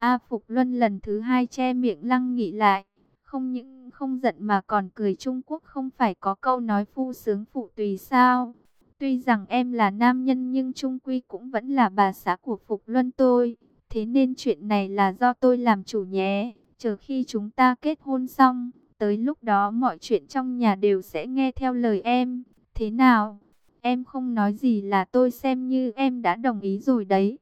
A Phục Luân lần thứ hai che miệng Lăng Nghị lại, không những không giận mà còn cười Trung Quốc không phải có câu nói phu sướng phụ tùy sao. Tuy rằng em là nam nhân nhưng Trung Quy cũng vẫn là bà xã của Phục Luân tôi. Thế nên chuyện này là do tôi làm chủ nhé. Chờ khi chúng ta kết hôn xong, tới lúc đó mọi chuyện trong nhà đều sẽ nghe theo lời em. Thế nào? Em không nói gì là tôi xem như em đã đồng ý rồi đấy.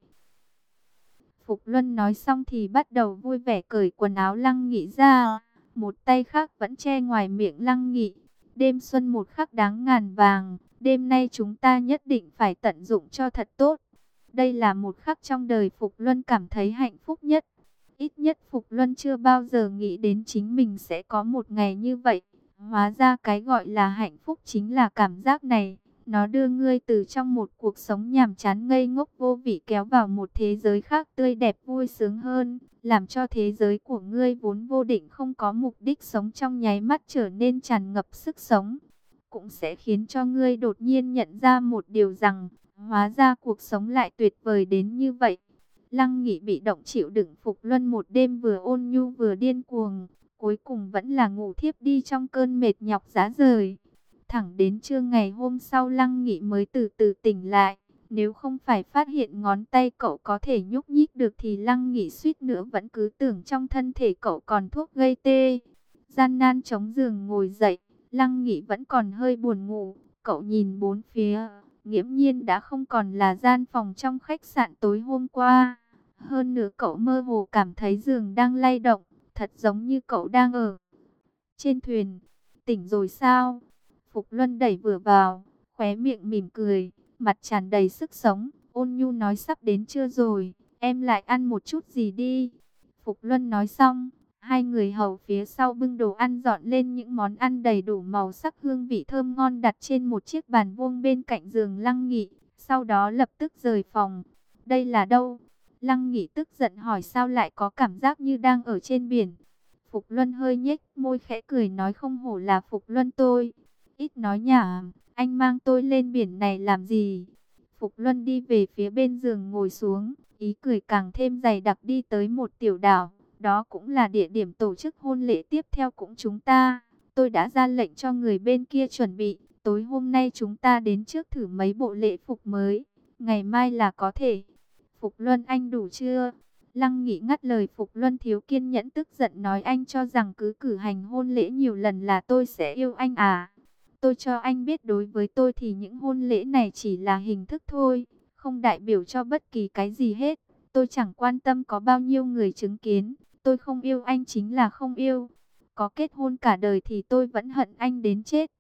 Phục Luân nói xong thì bắt đầu vui vẻ cởi quần áo Lăng Nghị ra. Một tay khác vẫn che ngoài miệng Lăng Nghị. Đêm xuân một khắc đáng ngàn vàng. Đêm nay chúng ta nhất định phải tận dụng cho thật tốt. Đây là một khắc trong đời Phục Luân cảm thấy hạnh phúc nhất. Ít nhất Phục Luân chưa bao giờ nghĩ đến chính mình sẽ có một ngày như vậy. Hóa ra cái gọi là hạnh phúc chính là cảm giác này. Nó đưa ngươi từ trong một cuộc sống nhàm chán ngây ngốc vô vị kéo vào một thế giới khác tươi đẹp vui sướng hơn, làm cho thế giới của ngươi vốn vô định không có mục đích sống trong nháy mắt trở nên tràn ngập sức sống. Cũng sẽ khiến cho ngươi đột nhiên nhận ra một điều rằng, hóa ra cuộc sống lại tuyệt vời đến như vậy. Lăng Nghị bị động chịu đựng Phục Luân một đêm vừa ôn nhu vừa điên cuồng, cuối cùng vẫn là ngủ thiếp đi trong cơn mệt nhọc giá rời. Thẳng đến trưa ngày hôm sau Lăng Nghị mới từ từ tỉnh lại. Nếu không phải phát hiện ngón tay cậu có thể nhúc nhích được thì Lăng Nghị suýt nữa vẫn cứ tưởng trong thân thể cậu còn thuốc gây tê. Gian nan chống giường ngồi dậy, Lăng Nghị vẫn còn hơi buồn ngủ. Cậu nhìn bốn phía, nghiễm nhiên đã không còn là gian phòng trong khách sạn tối hôm qua. Hơn nữa cậu mơ hồ cảm thấy giường đang lay động, thật giống như cậu đang ở trên thuyền. Tỉnh rồi sao? Phục Luân đẩy vừa vào, khóe miệng mỉm cười, mặt tràn đầy sức sống, ôn nhu nói sắp đến trưa rồi, em lại ăn một chút gì đi. Phục Luân nói xong, hai người hầu phía sau bưng đồ ăn dọn lên những món ăn đầy đủ màu sắc hương vị thơm ngon đặt trên một chiếc bàn vuông bên cạnh giường Lăng Nghị, sau đó lập tức rời phòng. Đây là đâu? Lăng Nghị tức giận hỏi sao lại có cảm giác như đang ở trên biển. Phục Luân hơi nhếch môi khẽ cười nói không hổ là Phục Luân tôi. Ít nói nhả, anh mang tôi lên biển này làm gì? Phục Luân đi về phía bên giường ngồi xuống, ý cười càng thêm dày đặc đi tới một tiểu đảo. Đó cũng là địa điểm tổ chức hôn lễ tiếp theo cũng chúng ta. Tôi đã ra lệnh cho người bên kia chuẩn bị. Tối hôm nay chúng ta đến trước thử mấy bộ lễ phục mới. Ngày mai là có thể. Phục Luân anh đủ chưa? Lăng Nghị ngắt lời Phục Luân thiếu kiên nhẫn tức giận nói anh cho rằng cứ cử hành hôn lễ nhiều lần là tôi sẽ yêu anh à. Tôi cho anh biết đối với tôi thì những hôn lễ này chỉ là hình thức thôi, không đại biểu cho bất kỳ cái gì hết. Tôi chẳng quan tâm có bao nhiêu người chứng kiến, tôi không yêu anh chính là không yêu. Có kết hôn cả đời thì tôi vẫn hận anh đến chết.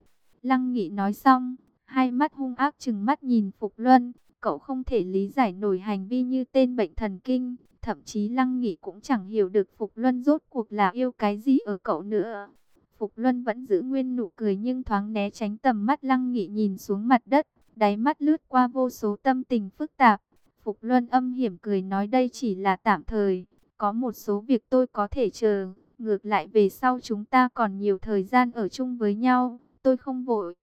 Lăng Nghị nói xong, hai mắt hung ác chừng mắt nhìn Phục Luân, cậu không thể lý giải nổi hành vi như tên bệnh thần kinh. Thậm chí Lăng Nghị cũng chẳng hiểu được Phục Luân rốt cuộc là yêu cái gì ở cậu nữa. Phục Luân vẫn giữ nguyên nụ cười nhưng thoáng né tránh tầm mắt Lăng Nghị nhìn xuống mặt đất, đáy mắt lướt qua vô số tâm tình phức tạp. Phục Luân âm hiểm cười nói đây chỉ là tạm thời, có một số việc tôi có thể chờ, ngược lại về sau chúng ta còn nhiều thời gian ở chung với nhau, tôi không vội.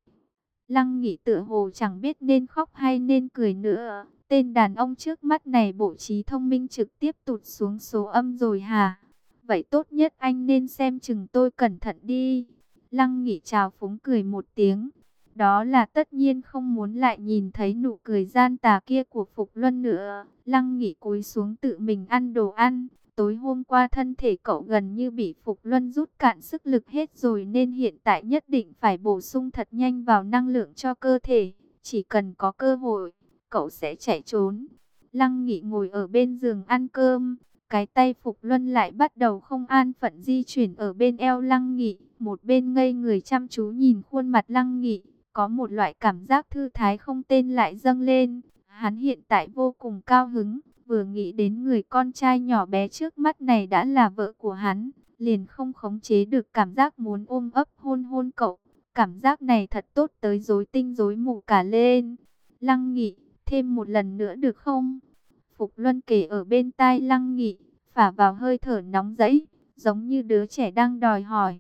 Lăng Nghị tựa hồ chẳng biết nên khóc hay nên cười nữa, tên đàn ông trước mắt này bộ trí thông minh trực tiếp tụt xuống số âm rồi hả? Vậy tốt nhất anh nên xem chừng tôi cẩn thận đi. Lăng nghỉ chào phúng cười một tiếng. Đó là tất nhiên không muốn lại nhìn thấy nụ cười gian tà kia của Phục Luân nữa. Lăng nghỉ cúi xuống tự mình ăn đồ ăn. Tối hôm qua thân thể cậu gần như bị Phục Luân rút cạn sức lực hết rồi nên hiện tại nhất định phải bổ sung thật nhanh vào năng lượng cho cơ thể. Chỉ cần có cơ hội, cậu sẽ chạy trốn. Lăng nghỉ ngồi ở bên giường ăn cơm, cái tay Phục Luân lại bắt đầu không an phận di chuyển ở bên eo Lăng Nghị, một bên ngây người chăm chú nhìn khuôn mặt Lăng Nghị, có một loại cảm giác thư thái không tên lại dâng lên. Hắn hiện tại vô cùng cao hứng, vừa nghĩ đến người con trai nhỏ bé trước mắt này đã là vợ của hắn, liền không khống chế được cảm giác muốn ôm ấp hôn hôn cậu. Cảm giác này thật tốt tới rối tinh rối mù cả lên. Lăng Nghị, thêm một lần nữa được không? Phục Luân kể ở bên tai Lăng Nghị, phả vào hơi thở nóng rẫy, giống như đứa trẻ đang đòi hỏi.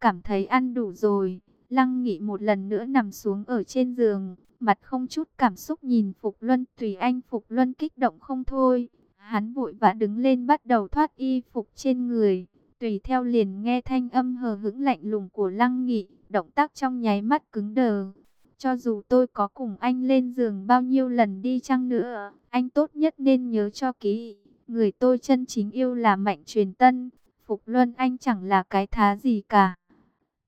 Cảm thấy ăn đủ rồi, Lăng Nghị một lần nữa nằm xuống ở trên giường, mặt không chút cảm xúc nhìn Phục Luân, tùy anh Phục Luân kích động không thôi. Hắn vội vã đứng lên bắt đầu thoát y phục trên người. Tùy theo liền nghe thanh âm hờ hững lạnh lùng của Lăng Nghị, động tác trong nháy mắt cứng đờ. Cho dù tôi có cùng anh lên giường bao nhiêu lần đi chăng nữa, anh tốt nhất nên nhớ cho kỹ. Người tôi chân chính yêu là Mạnh Truyền Tân, Phục Luân anh chẳng là cái thá gì cả.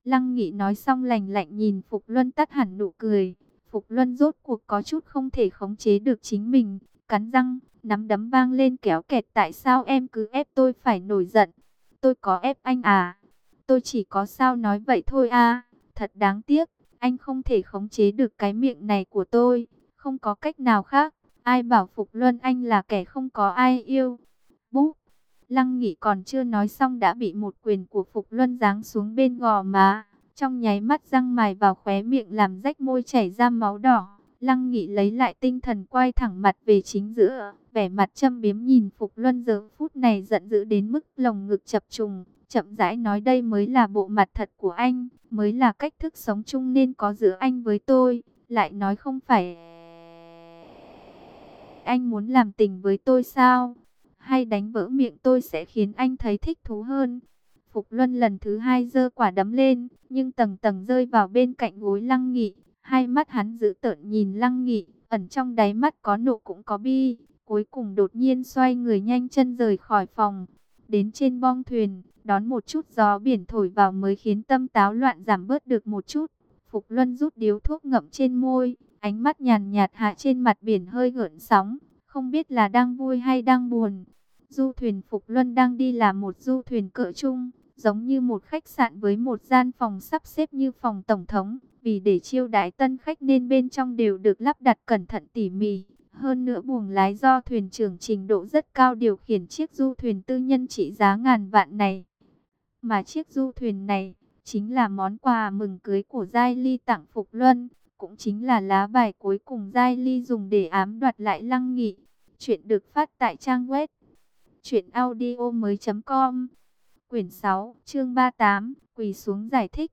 Lăng Nghị nói xong lành lạnh nhìn Phục Luân tắt hẳn nụ cười. Phục Luân rốt cuộc có chút không thể khống chế được chính mình, cắn răng, nắm đấm vang lên kéo kẹt tại sao em cứ ép tôi phải nổi giận. Tôi có ép anh à? Tôi chỉ có sao nói vậy thôi à? Thật đáng tiếc, anh không thể khống chế được cái miệng này của tôi. Không có cách nào khác. Ai bảo Phục Luân anh là kẻ không có ai yêu. Búp! Lăng Nghị còn chưa nói xong đã bị một quyền của Phục Luân giáng xuống bên gò má. Trong nháy mắt răng mài vào khóe miệng làm rách môi chảy ra máu đỏ. Lăng Nghị lấy lại tinh thần quay thẳng mặt về chính giữa, vẻ mặt châm biếm nhìn Phục Luân giờ phút này giận dữ đến mức lồng ngực chập trùng, chậm rãi nói đây mới là bộ mặt thật của anh, mới là cách thức sống chung nên có giữa anh với tôi, lại nói không phải anh muốn làm tình với tôi sao? Hay đánh vỡ miệng tôi sẽ khiến anh thấy thích thú hơn? Phục Luân lần thứ hai giơ quả đấm lên, nhưng tầng tầng rơi vào bên cạnh gối Lăng Nghị. Hai mắt hắn giữ tợn nhìn Lăng Nghị, ẩn trong đáy mắt có nộ cũng có bi. Cuối cùng đột nhiên xoay người nhanh chân rời khỏi phòng. Đến trên bong thuyền, đón một chút gió biển thổi vào mới khiến tâm táo loạn giảm bớt được một chút. Phục Luân rút điếu thuốc ngậm trên môi, ánh mắt nhàn nhạt hạ trên mặt biển hơi gợn sóng, không biết là đang vui hay đang buồn. Du thuyền Phục Luân đang đi là một du thuyền cỡ trung, giống như một khách sạn với một gian phòng sắp xếp như phòng tổng thống. Vì để chiêu đãi tân khách nên bên trong đều được lắp đặt cẩn thận tỉ mỉ. Hơn nữa buồng lái do thuyền trưởng trình độ rất cao điều khiển chiếc du thuyền tư nhân trị giá ngàn vạn này. Mà chiếc du thuyền này chính là món quà mừng cưới của Giai Ly tặng Phục Luân. Cũng chính là lá bài cuối cùng Giai Ly dùng để ám đoạt lại Lăng Nghị. Chuyện được phát tại trang web chuyện audio mới.com Quyển 6, chương 38, quỳ xuống giải thích.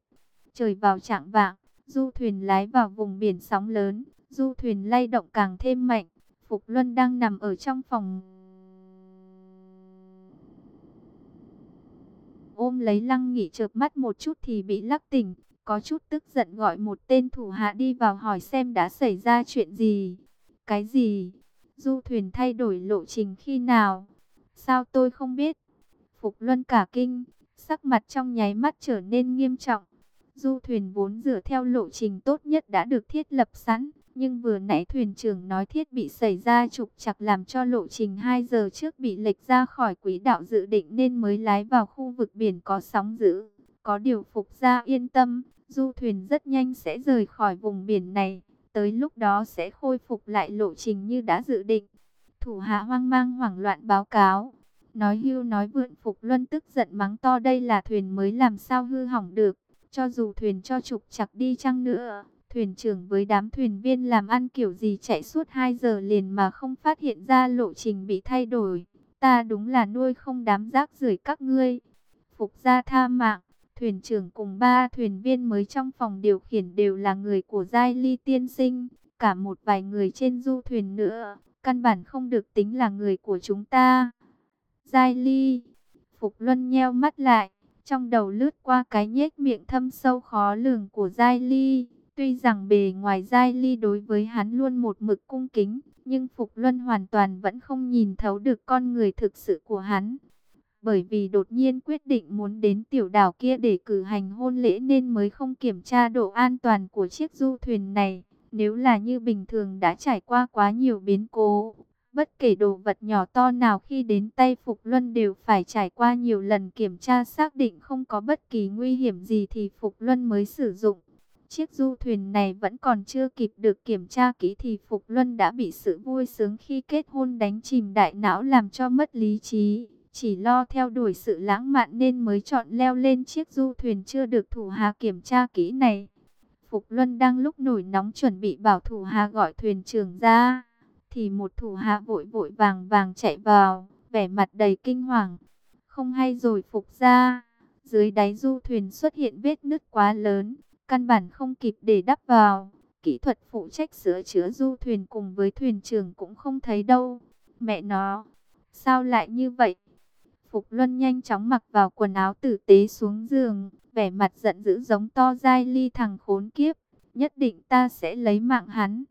Trời vào trạng vạng, du thuyền lái vào vùng biển sóng lớn, du thuyền lay động càng thêm mạnh. Phục Luân đang nằm ở trong phòng. Ôm lấy lăng nghỉ chợp mắt một chút thì bị lắc tỉnh. Có chút tức giận gọi một tên thủ hạ đi vào hỏi xem đã xảy ra chuyện gì. Cái gì? Du thuyền thay đổi lộ trình khi nào? Sao tôi không biết? Phục Luân cả kinh, sắc mặt trong nháy mắt trở nên nghiêm trọng. Du thuyền vốn dựa theo lộ trình tốt nhất đã được thiết lập sẵn, nhưng vừa nãy thuyền trưởng nói thiết bị xảy ra trục chặt làm cho lộ trình 2 giờ trước bị lệch ra khỏi quỹ đạo dự định nên mới lái vào khu vực biển có sóng dữ. Có điều Phục ra yên tâm, du thuyền rất nhanh sẽ rời khỏi vùng biển này, tới lúc đó sẽ khôi phục lại lộ trình như đã dự định. Thủ hạ hoang mang hoảng loạn báo cáo. Nói hưu nói vượn Phục Luân tức giận mắng to đây là thuyền mới làm sao hư hỏng được. Cho dù thuyền cho trục chặt đi chăng nữa, thuyền trưởng với đám thuyền viên làm ăn kiểu gì chạy suốt 2 giờ liền mà không phát hiện ra lộ trình bị thay đổi. Ta đúng là nuôi không đám rác rưởi các ngươi. Phục gia tha mạng, thuyền trưởng cùng ba thuyền viên mới trong phòng điều khiển đều là người của Giai Ly tiên sinh, cả một vài người trên du thuyền nữa, căn bản không được tính là người của chúng ta. Giai Ly, Phục Luân nheo mắt lại, trong đầu lướt qua cái nhếch miệng thâm sâu khó lường của Giai Ly. Tuy rằng bề ngoài Giai Ly đối với hắn luôn một mực cung kính, nhưng Phục Luân hoàn toàn vẫn không nhìn thấu được con người thực sự của hắn. Bởi vì đột nhiên quyết định muốn đến tiểu đảo kia để cử hành hôn lễ nên mới không kiểm tra độ an toàn của chiếc du thuyền này. Nếu là như bình thường đã trải qua quá nhiều biến cố, bất kể đồ vật nhỏ to nào khi đến tay Phục Luân đều phải trải qua nhiều lần kiểm tra xác định không có bất kỳ nguy hiểm gì thì Phục Luân mới sử dụng. Chiếc du thuyền này vẫn còn chưa kịp được kiểm tra kỹ thì Phục Luân đã bị sự vui sướng khi kết hôn đánh chìm đại não làm cho mất lý trí. Chỉ lo theo đuổi sự lãng mạn nên mới chọn leo lên chiếc du thuyền chưa được thủ hạ kiểm tra kỹ này. Phục Luân đang lúc nổi nóng chuẩn bị bảo thủ hạ gọi thuyền trưởng ra. Thì một thủ hạ vội vội vàng vàng chạy vào, vẻ mặt đầy kinh hoàng. Không hay rồi Phục ra. Dưới đáy du thuyền xuất hiện vết nứt quá lớn, căn bản không kịp để đắp vào. Kỹ thuật phụ trách sửa chữa du thuyền cùng với thuyền trưởng cũng không thấy đâu. Mẹ nó, Sao lại như vậy? Phục Luân nhanh chóng mặc vào quần áo tử tế xuống giường, vẻ mặt giận dữ giống to dai ly thằng khốn kiếp. Nhất định ta sẽ lấy mạng hắn.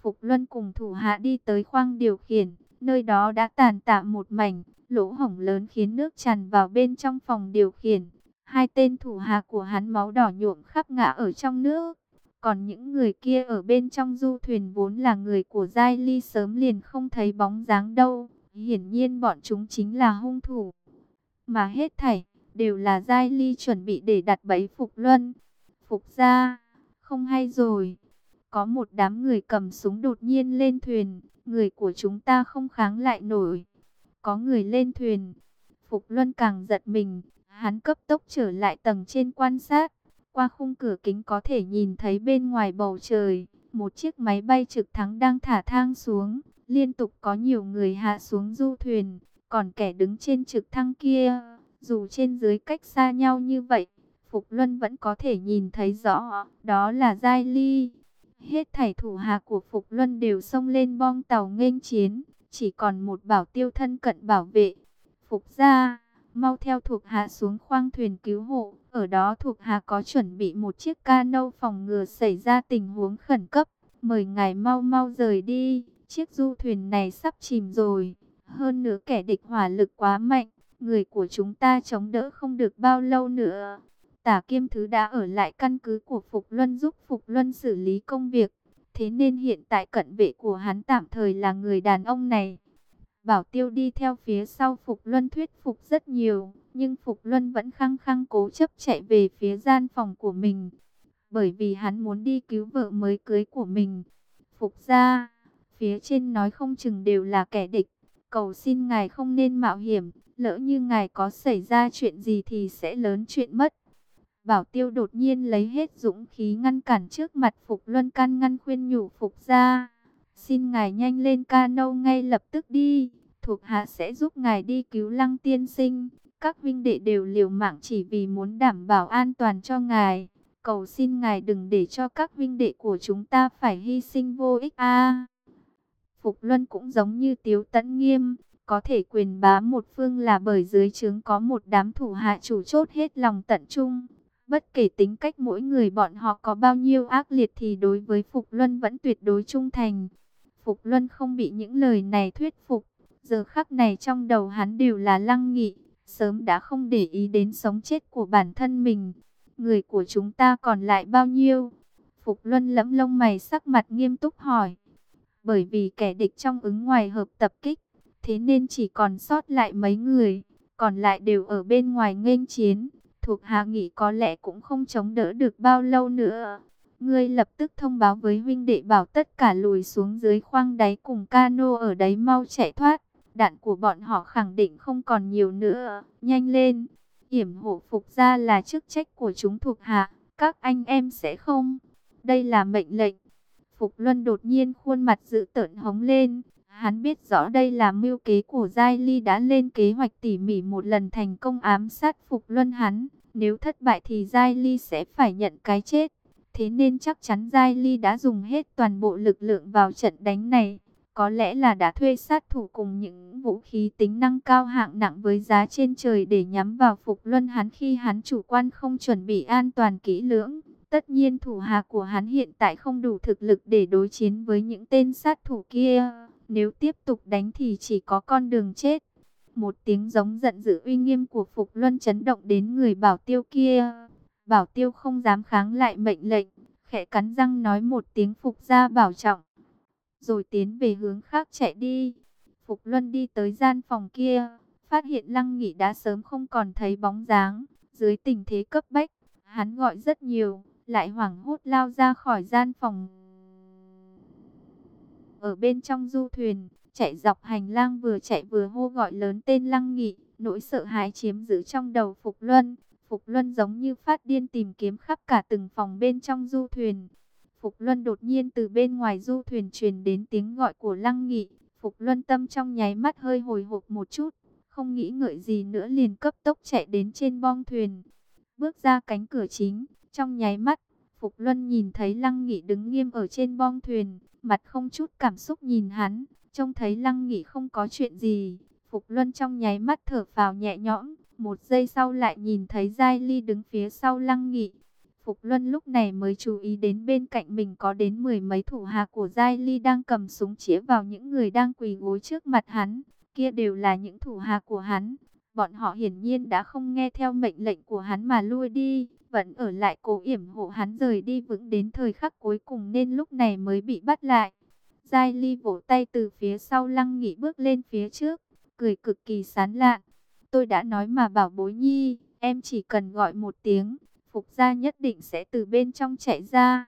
Phục Luân cùng thủ hạ đi tới khoang điều khiển, nơi đó đã tàn tạ một mảnh, lỗ hổng lớn khiến nước tràn vào bên trong phòng điều khiển. Hai tên thủ hạ của hắn máu đỏ nhuộm khắp ngã ở trong nước. Còn những người kia ở bên trong du thuyền vốn là người của Giai Ly sớm liền không thấy bóng dáng đâu. Hiển nhiên bọn chúng chính là hung thủ. Mà hết thảy, đều là Giai Ly chuẩn bị để đặt bẫy Phục Luân. Phục ra, không hay rồi. Có một đám người cầm súng đột nhiên lên thuyền. Người của chúng ta không kháng lại nổi. Có người lên thuyền. Phục Luân càng giật mình. Hắn cấp tốc trở lại tầng trên quan sát. Qua khung cửa kính có thể nhìn thấy bên ngoài bầu trời. Một chiếc máy bay trực thăng đang thả thang xuống. Liên tục có nhiều người hạ xuống du thuyền. Còn kẻ đứng trên trực thăng kia, dù trên dưới cách xa nhau như vậy, Phục Luân vẫn có thể nhìn thấy rõ, đó là Giai Ly. Hết thảy thủ hạ của Phục Luân đều xông lên bong tàu nghênh chiến, chỉ còn một bảo tiêu thân cận bảo vệ. Phục ra, mau theo thuộc hạ xuống khoang thuyền cứu hộ, ở đó thuộc hạ có chuẩn bị một chiếc cano phòng ngừa xảy ra tình huống khẩn cấp. Mời ngài mau mau rời đi, chiếc du thuyền này sắp chìm rồi. Hơn nữa kẻ địch hỏa lực quá mạnh, người của chúng ta chống đỡ không được bao lâu nữa. Tả Kiêm Thứ đã ở lại căn cứ của Phục Luân giúp Phục Luân xử lý công việc. Thế nên hiện tại cận vệ của hắn tạm thời là người đàn ông này. Bảo Tiêu đi theo phía sau Phục Luân thuyết phục rất nhiều. Nhưng Phục Luân vẫn khăng khăng cố chấp chạy về phía gian phòng của mình. Bởi vì hắn muốn đi cứu vợ mới cưới của mình. Phục ra, phía trên nói không chừng đều là kẻ địch. Cầu xin ngài không nên mạo hiểm, lỡ như ngài có xảy ra chuyện gì thì sẽ lớn chuyện mất. Bảo Tiêu đột nhiên lấy hết dũng khí ngăn cản trước mặt Phục Luân can ngăn khuyên nhủ Phục ra. Xin ngài nhanh lên cano ngay lập tức đi, thuộc hạ sẽ giúp ngài đi cứu lăng tiên sinh. Các vinh đệ đều liều mạng chỉ vì muốn đảm bảo an toàn cho ngài. Cầu xin ngài đừng để cho các vinh đệ của chúng ta phải hy sinh vô ích a. Phục Luân cũng giống như Tiếu Tấn Nghiêm, có thể quyền bá một phương là bởi dưới trướng có một đám thủ hạ chủ chốt hết lòng tận trung. Bất kể tính cách mỗi người bọn họ có bao nhiêu ác liệt thì đối với Phục Luân vẫn tuyệt đối trung thành. Phục Luân không bị những lời này thuyết phục, giờ khắc này trong đầu hắn đều là lăng nghị, sớm đã không để ý đến sống chết của bản thân mình. Người của chúng ta còn lại bao nhiêu? Phục Luân lẫm lông mày sắc mặt nghiêm túc hỏi bởi vì kẻ địch trong ứng ngoài hợp tập kích, thế nên chỉ còn sót lại mấy người, còn lại đều ở bên ngoài nghênh chiến, thuộc hạ nghĩ có lẽ cũng không chống đỡ được bao lâu nữa. Ngươi lập tức thông báo với huynh đệ bảo tất cả lùi xuống dưới khoang đáy cùng cano ở đấy mau chạy thoát. Đạn của bọn họ khẳng định không còn nhiều nữa. Nhanh lên. Yểm hộ phục ra là chức trách của chúng thuộc hạ. Các anh em sẽ không. Đây là mệnh lệnh. Phục Luân đột nhiên khuôn mặt dữ tợn hống lên. Hắn biết rõ đây là mưu kế của Giai Ly đã lên kế hoạch tỉ mỉ một lần thành công ám sát Phục Luân hắn. Nếu thất bại thì Giai Ly sẽ phải nhận cái chết. Thế nên chắc chắn Giai Ly đã dùng hết toàn bộ lực lượng vào trận đánh này. Có lẽ là đã thuê sát thủ cùng những vũ khí tính năng cao hạng nặng với giá trên trời để nhắm vào Phục Luân hắn khi hắn chủ quan không chuẩn bị an toàn kỹ lưỡng. Tất nhiên thủ hạ của hắn hiện tại không đủ thực lực để đối chiến với những tên sát thủ kia. Nếu tiếp tục đánh thì chỉ có con đường chết. Một tiếng giống giận dữ uy nghiêm của Phục Luân chấn động đến người bảo tiêu kia. Bảo tiêu không dám kháng lại mệnh lệnh, khẽ cắn răng nói một tiếng Phục ra bảo trọng. Rồi tiến về hướng khác chạy đi. Phục Luân đi tới gian phòng kia, phát hiện Lăng Nghị đã sớm không còn thấy bóng dáng. Dưới tình thế cấp bách, hắn gọi rất nhiều lại hoảng hốt lao ra khỏi gian phòng. Ở bên trong du thuyền, chạy dọc hành lang vừa chạy vừa hô gọi lớn tên Lăng Nghị, nỗi sợ hãi chiếm giữ trong đầu Phục Luân. Phục Luân giống như phát điên tìm kiếm khắp cả từng phòng bên trong du thuyền. Phục Luân đột nhiên từ bên ngoài du thuyền truyền đến tiếng gọi của Lăng Nghị. Phục Luân tâm trong nháy mắt hơi hồi hộp một chút, không nghĩ ngợi gì nữa liền cấp tốc chạy đến trên bong thuyền. Bước ra cánh cửa chính, trong nháy mắt, Phục Luân nhìn thấy Lăng Nghị đứng nghiêm ở trên bong thuyền, mặt không chút cảm xúc nhìn hắn, trông thấy Lăng Nghị không có chuyện gì. Phục Luân trong nháy mắt thở phào nhẹ nhõm, một giây sau lại nhìn thấy Giai Ly đứng phía sau Lăng Nghị. Phục Luân lúc này mới chú ý đến bên cạnh mình có đến mười mấy thủ hạ của Giai Ly đang cầm súng chĩa vào những người đang quỳ gối trước mặt hắn. Kia đều là những thủ hạ của hắn. Bọn họ hiển nhiên đã không nghe theo mệnh lệnh của hắn mà lui đi, vẫn ở lại cố yểm hộ hắn rời đi vững đến thời khắc cuối cùng nên lúc này mới bị bắt lại. Giai Ly vỗ tay từ phía sau Lăng Nghị bước lên phía trước, cười cực kỳ sán lạn. Tôi đã nói mà bảo bối nhi, em chỉ cần gọi một tiếng, Phục gia nhất định sẽ từ bên trong chạy ra.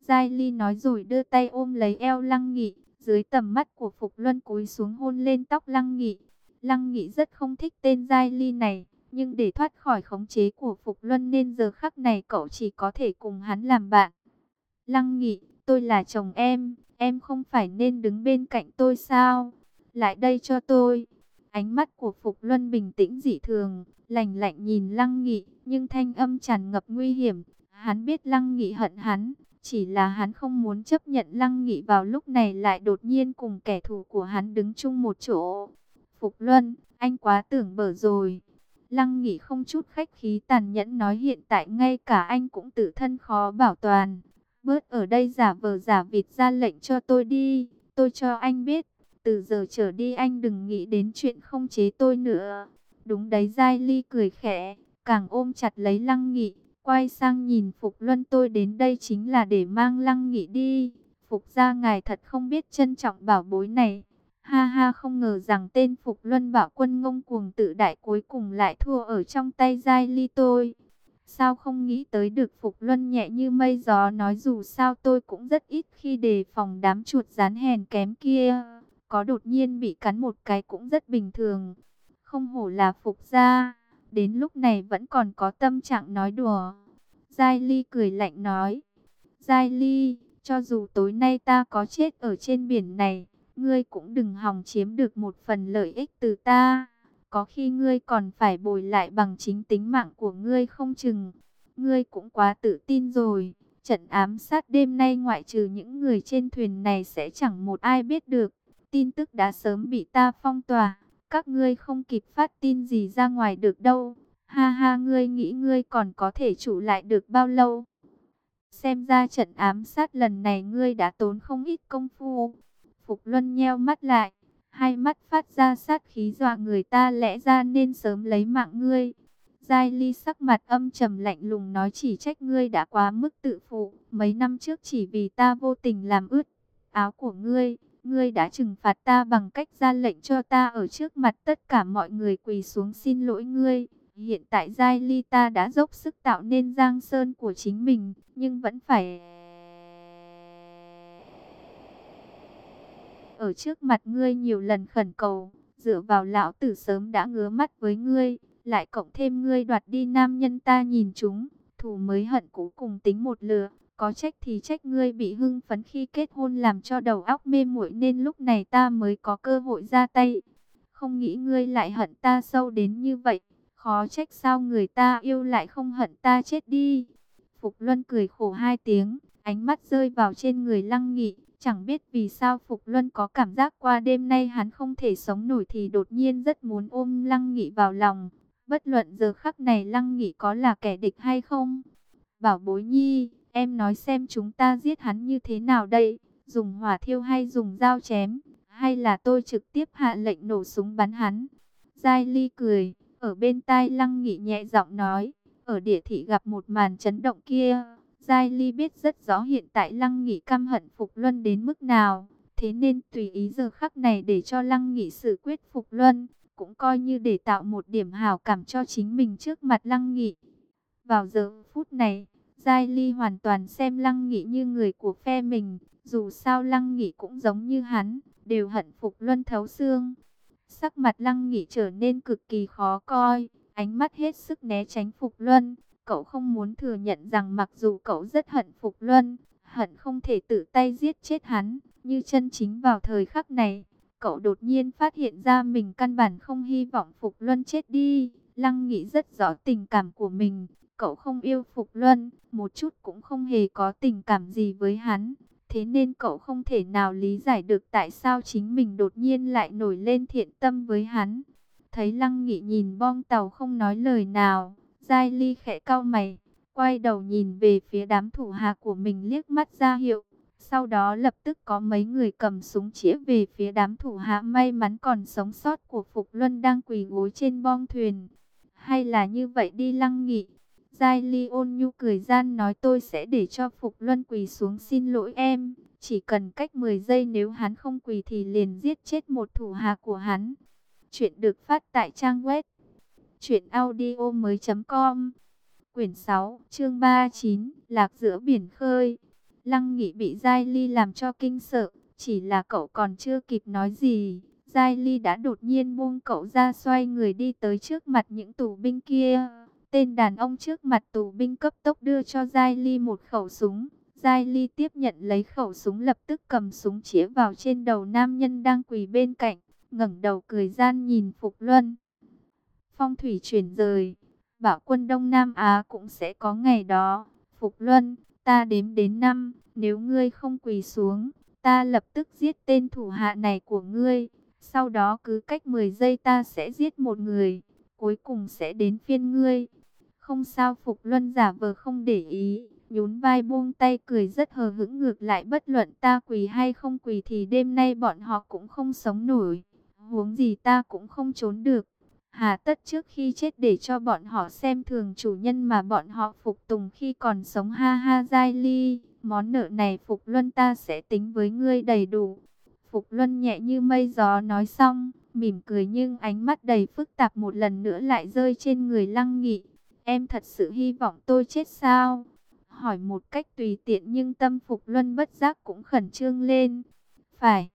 Giai Ly nói rồi đưa tay ôm lấy eo Lăng Nghị, dưới tầm mắt của Phục Luân cúi xuống hôn lên tóc Lăng Nghị. Lăng Nghị rất không thích tên Giai Ly này, nhưng để thoát khỏi khống chế của Phục Luân nên giờ khắc này cậu chỉ có thể cùng hắn làm bạn. Lăng Nghị, tôi là chồng em, em không phải nên đứng bên cạnh tôi sao? Lại đây cho tôi. Ánh mắt của Phục Luân bình tĩnh dị thường, lạnh lạnh nhìn Lăng Nghị, nhưng thanh âm tràn ngập nguy hiểm. Hắn biết Lăng Nghị hận hắn, chỉ là hắn không muốn chấp nhận Lăng Nghị vào lúc này lại đột nhiên cùng kẻ thù của hắn đứng chung một chỗ. Phục Luân, anh quá tưởng bở rồi. Lăng Nghị không chút khách khí tàn nhẫn nói hiện tại ngay cả anh cũng tự thân khó bảo toàn. Bớt ở đây giả vờ giả vịt ra lệnh cho tôi đi, tôi cho anh biết. Từ giờ trở đi anh đừng nghĩ đến chuyện không chế tôi nữa. Đúng đấy Giai Ly cười khẽ, càng ôm chặt lấy Lăng Nghị. Quay sang nhìn Phục Luân tôi đến đây chính là để mang Lăng Nghị đi. Phục gia ngài thật không biết trân trọng bảo bối này. Ha ha không ngờ rằng tên Phục Luân bảo quân ngông cuồng tự đại cuối cùng lại thua ở trong tay Giai Ly tôi. Sao không nghĩ tới được Phục Luân nhẹ như mây gió nói dù sao tôi cũng rất ít khi đề phòng đám chuột rán hèn kém kia. Có đột nhiên bị cắn một cái cũng rất bình thường. Không hổ là Phục gia, đến lúc này vẫn còn có tâm trạng nói đùa. Giai Ly cười lạnh nói. Giai Ly, cho dù tối nay ta có chết ở trên biển này, ngươi cũng đừng hòng chiếm được một phần lợi ích từ ta. Có khi ngươi còn phải bồi lại bằng chính tính mạng của ngươi không chừng. Ngươi cũng quá tự tin rồi. Trận ám sát đêm nay ngoại trừ những người trên thuyền này sẽ chẳng một ai biết được. Tin tức đã sớm bị ta phong tỏa. Các ngươi không kịp phát tin gì ra ngoài được đâu. Ha ha ngươi nghĩ ngươi còn có thể trụ lại được bao lâu? Xem ra trận ám sát lần này ngươi đã tốn không ít công phu. Phục Luân nheo mắt lại, hai mắt phát ra sát khí dọa người ta lẽ ra nên sớm lấy mạng ngươi. Giai Ly sắc mặt âm trầm lạnh lùng nói chỉ trách ngươi đã quá mức tự phụ, mấy năm trước chỉ vì ta vô tình làm ướt áo của ngươi, ngươi đã trừng phạt ta bằng cách ra lệnh cho ta ở trước mặt tất cả mọi người quỳ xuống xin lỗi ngươi. Hiện tại Giai Ly ta đã dốc sức tạo nên giang sơn của chính mình, nhưng vẫn phải ở trước mặt ngươi nhiều lần khẩn cầu, dựa vào lão tử sớm đã ngứa mắt với ngươi, lại cộng thêm ngươi đoạt đi nam nhân ta nhìn chúng, thù mới hận cũ cùng tính một lửa, có trách thì trách ngươi bị hưng phấn khi kết hôn làm cho đầu óc mê muội nên lúc này ta mới có cơ hội ra tay. Không nghĩ ngươi lại hận ta sâu đến như vậy, khó trách sao người ta yêu lại không hận ta chết đi. Phục Luân cười khổ hai tiếng, ánh mắt rơi vào trên người Lăng Nghị, Chẳng biết vì sao Phục Luân có cảm giác qua đêm nay hắn không thể sống nổi thì đột nhiên rất muốn ôm Lăng Nghị vào lòng. Bất luận giờ khắc này Lăng Nghị có là kẻ địch hay không. Bảo bối nhi, em nói xem chúng ta giết hắn như thế nào đây? Dùng hỏa thiêu hay dùng dao chém? Hay là tôi trực tiếp hạ lệnh nổ súng bắn hắn? Giai Ly cười, ở bên tai Lăng Nghị nhẹ giọng nói, ở địa thị gặp một màn chấn động kia Giai Ly biết rất rõ hiện tại Lăng Nghị căm hận Phục Luân đến mức nào, thế nên tùy ý giờ khắc này để cho Lăng Nghị xử quyết Phục Luân, cũng coi như để tạo một điểm hào cảm cho chính mình trước mặt Lăng Nghị. Vào giờ phút này, Giai Ly hoàn toàn xem Lăng Nghị như người của phe mình, dù sao Lăng Nghị cũng giống như hắn, đều hận Phục Luân thấu xương. Sắc mặt Lăng Nghị trở nên cực kỳ khó coi, ánh mắt hết sức né tránh Phục Luân, Cậu không muốn thừa nhận rằng mặc dù cậu rất hận Phục Luân, hận không thể tự tay giết chết hắn, như chân chính vào thời khắc này, cậu đột nhiên phát hiện ra mình căn bản không hy vọng Phục Luân chết đi. Lăng nghị rất rõ tình cảm của mình, cậu không yêu Phục Luân, một chút cũng không hề có tình cảm gì với hắn. Thế nên cậu không thể nào lý giải được tại sao chính mình đột nhiên lại nổi lên thiện tâm với hắn. Thấy Lăng Nghị nhìn bong tàu không nói lời nào, Giai Ly khẽ cau mày, quay đầu nhìn về phía đám thủ hạ của mình liếc mắt ra hiệu. Sau đó lập tức có mấy người cầm súng chĩa về phía đám thủ hạ may mắn còn sống sót của Phục Luân đang quỳ gối trên bong thuyền. Hay là như vậy đi Lăng Nghị. Giai Ly ôn nhu cười gian nói tôi sẽ để cho Phục Luân quỳ xuống xin lỗi em. Chỉ cần cách 10 giây nếu hắn không quỳ thì liền giết chết một thủ hạ của hắn. Chuyện được phát tại trang web truyệnaudiomoi.com. Quyển 6, chương 39, Lạc giữa biển khơi. Lăng Nghị bị Giai Ly làm cho kinh sợ, chỉ là cậu còn chưa kịp nói gì, Giai Ly đã đột nhiên buông cậu ra xoay người đi tới trước mặt những tù binh kia. Tên đàn ông trước mặt tù binh cấp tốc đưa cho Giai Ly một khẩu súng. Giai Ly tiếp nhận lấy khẩu súng lập tức cầm súng chĩa vào trên đầu nam nhân đang quỳ bên cạnh, ngẩng đầu cười gian nhìn Phục Luân. Phong thủy chuyển rời, bảo quân Đông Nam Á cũng sẽ có ngày đó. Phục Luân, ta đếm đến năm, nếu ngươi không quỳ xuống, ta lập tức giết tên thủ hạ này của ngươi. Sau đó cứ cách 10 giây ta sẽ giết một người, cuối cùng sẽ đến phiên ngươi. Không sao Phục Luân giả vờ không để ý, nhún vai buông tay cười rất hờ hững ngược lại bất luận ta quỳ hay không quỳ thì đêm nay bọn họ cũng không sống nổi. Huống gì ta cũng không trốn được. Hà tất trước khi chết để cho bọn họ xem thường chủ nhân mà bọn họ phục tùng khi còn sống ha ha giai ly. Món nợ này Phục Luân ta sẽ tính với ngươi đầy đủ. Phục Luân nhẹ như mây gió nói xong, mỉm cười nhưng ánh mắt đầy phức tạp một lần nữa lại rơi trên người lăng nghị. Em thật sự hy vọng tôi chết sao? Hỏi một cách tùy tiện nhưng tâm Phục Luân bất giác cũng khẩn trương lên. Phải,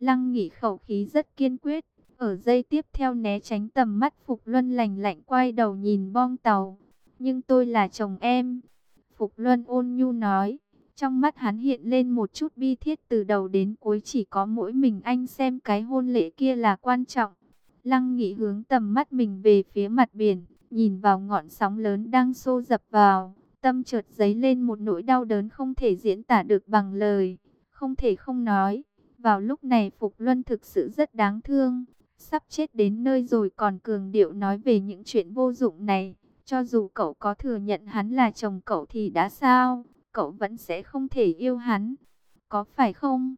lăng nghị khẩu khí rất kiên quyết. Ở dây tiếp theo né tránh tầm mắt Phục Luân lành lạnh quay đầu nhìn bong tàu. Nhưng tôi là chồng em. Phục Luân ôn nhu nói. Trong mắt hắn hiện lên một chút bi thiết từ đầu đến cuối chỉ có mỗi mình anh xem cái hôn lễ kia là quan trọng. Lăng nghị hướng tầm mắt mình về phía mặt biển, nhìn vào ngọn sóng lớn đang xô dập vào. Tâm chợt dấy lên một nỗi đau đớn không thể diễn tả được bằng lời, không thể không nói. Vào lúc này Phục Luân thực sự rất đáng thương, sắp chết đến nơi rồi còn cường điệu nói về những chuyện vô dụng này. Cho dù cậu có thừa nhận hắn là chồng cậu thì đã sao? cậu vẫn sẽ không thể yêu hắn. Có phải không?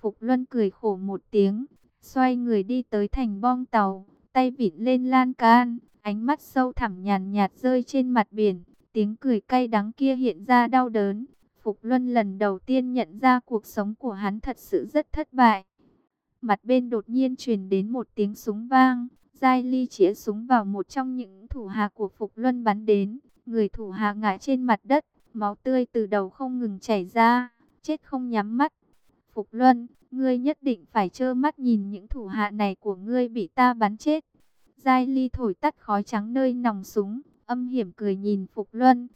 Phục Luân cười khổ một tiếng, xoay người đi tới thành bong tàu, tay vịn lên lan can, ánh mắt sâu thẳm nhàn nhạt rơi trên mặt biển, tiếng cười cay đắng kia hiện ra đau đớn. Phục Luân lần đầu tiên nhận ra cuộc sống của hắn thật sự rất thất bại. Mặt bên đột nhiên truyền đến một tiếng súng vang, Giai Ly chĩa súng vào một trong những thủ hạ của Phục Luân bắn đến, người thủ hạ ngã trên mặt đất, máu tươi từ đầu không ngừng chảy ra, chết không nhắm mắt. Phục Luân, ngươi nhất định phải trơ mắt nhìn những thủ hạ này của ngươi bị ta bắn chết. Giai Ly thổi tắt khói trắng nơi nòng súng, âm hiểm cười nhìn Phục Luân.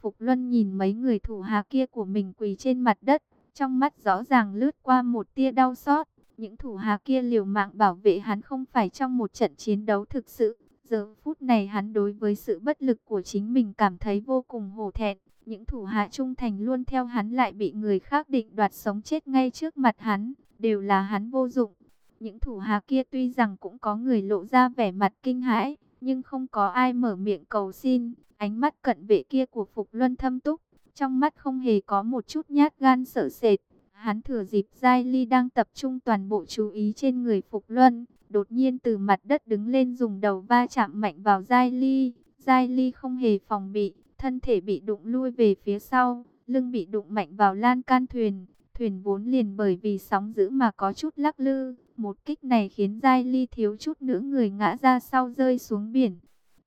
Phục Luân nhìn mấy người thủ hạ kia của mình quỳ trên mặt đất, trong mắt rõ ràng lướt qua một tia đau xót. Những thủ hạ kia liều mạng bảo vệ hắn không phải trong một trận chiến đấu thực sự. Giờ phút này hắn đối với sự bất lực của chính mình cảm thấy vô cùng hổ thẹn. Những thủ hạ trung thành luôn theo hắn lại bị người khác định đoạt sống chết ngay trước mặt hắn, đều là hắn vô dụng. Những thủ hạ kia tuy rằng cũng có người lộ ra vẻ mặt kinh hãi, nhưng không có ai mở miệng cầu xin. Ánh mắt cận vệ kia của Phục Luân thâm túc, trong mắt không hề có một chút nhát gan sợ sệt. Hắn thừa dịp Giai Ly đang tập trung toàn bộ chú ý trên người Phục Luân, đột nhiên từ mặt đất đứng lên dùng đầu va chạm mạnh vào Giai Ly. Giai Ly không hề phòng bị, thân thể bị đụng lui về phía sau, lưng bị đụng mạnh vào lan can thuyền. Thuyền vốn liền bởi vì sóng dữ mà có chút lắc lư. Một kích này khiến Giai Ly thiếu chút nữa người ngã ra sau rơi xuống biển.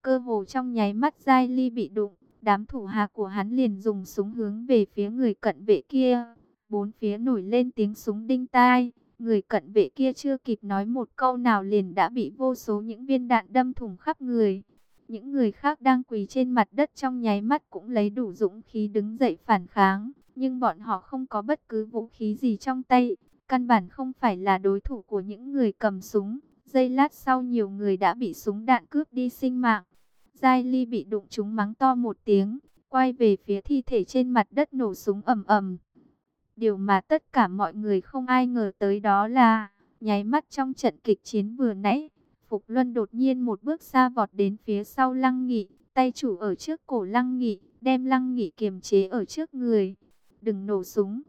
Cơ hồ trong nháy mắt Giai Ly bị đụng, đám thủ hạ của hắn liền dùng súng hướng về phía người cận vệ kia. Bốn phía nổi lên tiếng súng đinh tai. Người cận vệ kia chưa kịp nói một câu nào liền đã bị vô số những viên đạn đâm thủng khắp người. Những người khác đang quỳ trên mặt đất trong nháy mắt cũng lấy đủ dũng khí đứng dậy phản kháng. Nhưng bọn họ không có bất cứ vũ khí gì trong tay. Căn bản không phải là đối thủ của những người cầm súng. Giây lát sau nhiều người đã bị súng đạn cướp đi sinh mạng. Giai Ly bị đụng trúng mắng to một tiếng. Quay về phía thi thể trên mặt đất nổ súng ầm ầm. Điều mà tất cả mọi người không ai ngờ tới đó là, nháy mắt trong trận kịch chiến vừa nãy, Phục Luân đột nhiên một bước xa vọt đến phía sau Lăng Nghị, tay chủ ở trước cổ Lăng Nghị, đem Lăng Nghị kiềm chế ở trước người. Đừng nổ súng.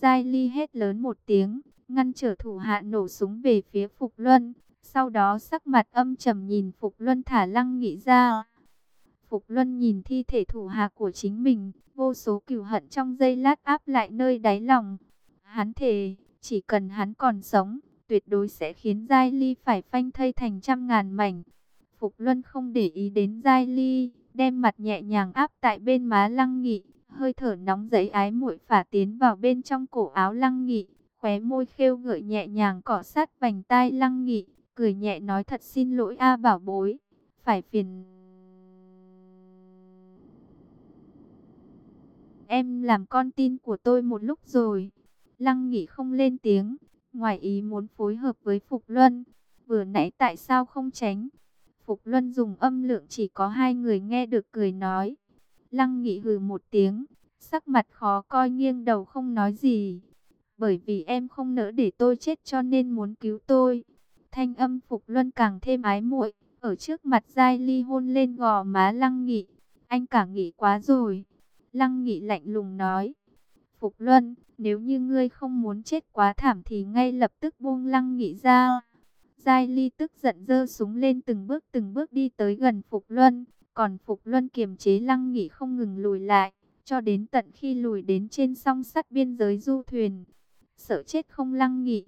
Giai Ly hét lớn một tiếng, ngăn trở thủ hạ nổ súng về phía Phục Luân. Sau đó sắc mặt âm trầm nhìn Phục Luân thả Lăng Nghị ra. Phục Luân nhìn thi thể thủ hạ của chính mình, vô số cừu hận trong giây lát áp lại nơi đáy lòng. Hắn thề, chỉ cần hắn còn sống, tuyệt đối sẽ khiến Giai Ly phải phanh thây thành trăm ngàn mảnh. Phục Luân không để ý đến Giai Ly, đem mặt nhẹ nhàng áp tại bên má Lăng Nghị, hơi thở nóng giấy ái muội phả tiến vào bên trong cổ áo Lăng Nghị, khóe môi khêu gợi nhẹ nhàng cọ sát vành tai Lăng Nghị, cười nhẹ nói thật xin lỗi a bảo bối, phải phiền Em làm con tin của tôi một lúc rồi. Lăng Nghị không lên tiếng, ngoài ý muốn phối hợp với Phục Luân. Vừa nãy tại sao không tránh? Phục Luân dùng âm lượng chỉ có hai người nghe được cười nói. Lăng Nghị hừ một tiếng, sắc mặt khó coi nghiêng đầu không nói gì. Bởi vì em không nỡ để tôi chết cho nên muốn cứu tôi. Thanh âm Phục Luân càng thêm ái muội, ở trước mặt Giai Ly hôn lên gò má Lăng Nghị. Anh cả nghĩ quá rồi. Lăng Nghị lạnh lùng nói. Phục Luân, nếu như ngươi không muốn chết quá thảm thì ngay lập tức buông Lăng Nghị ra. Giai Ly tức giận giơ súng lên từng bước từng bước đi tới gần Phục Luân. Còn Phục Luân kiềm chế Lăng Nghị không ngừng lùi lại. Cho đến tận khi lùi đến trên song sắt biên giới du thuyền. Sợ chết không Lăng Nghị.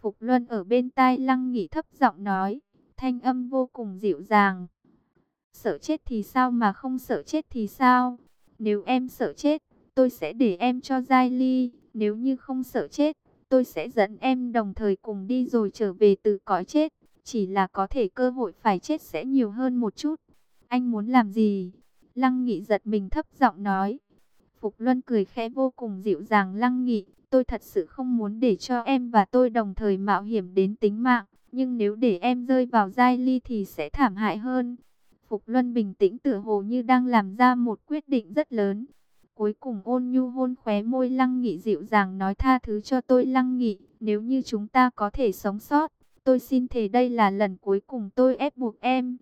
Phục Luân ở bên tai Lăng Nghị thấp giọng nói. Thanh âm vô cùng dịu dàng. Sợ chết thì sao mà không sợ chết thì sao? Nếu em sợ chết, tôi sẽ để em cho Giai Ly. Nếu như không sợ chết, tôi sẽ dẫn em đồng thời cùng đi rồi trở về từ cõi chết. Chỉ là có thể cơ hội phải chết sẽ nhiều hơn một chút. Anh muốn làm gì? Lăng Nghị giật mình thấp giọng nói. Phục Luân cười khẽ vô cùng dịu dàng Lăng Nghị. Tôi thật sự không muốn để cho em và tôi đồng thời mạo hiểm đến tính mạng. Nhưng nếu để em rơi vào giai ly thì sẽ thảm hại hơn. Phục Luân bình tĩnh tựa hồ như đang làm ra một quyết định rất lớn. Cuối cùng ôn nhu hôn khóe môi Lăng Nghị dịu dàng nói tha thứ cho tôi Lăng Nghị. Nếu như chúng ta có thể sống sót, tôi xin thề đây là lần cuối cùng tôi ép buộc em.